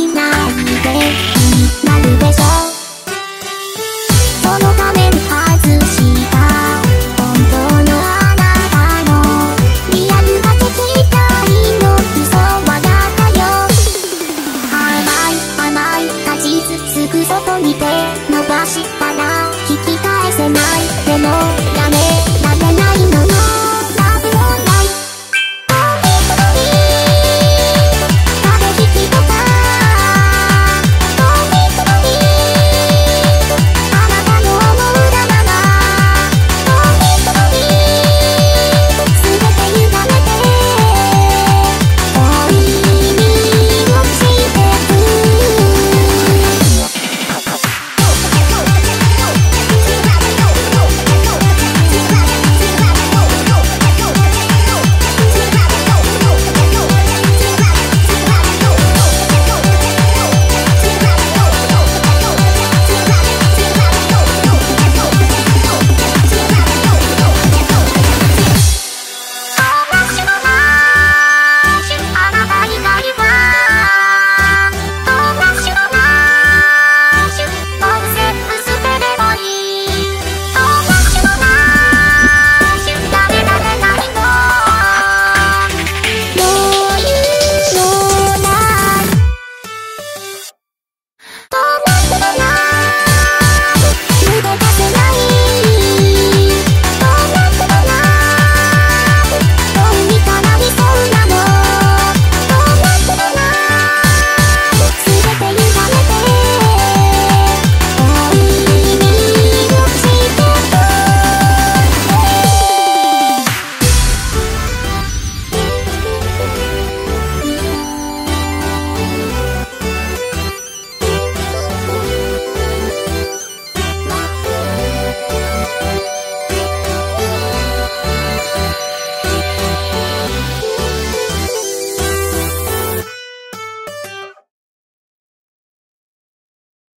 now.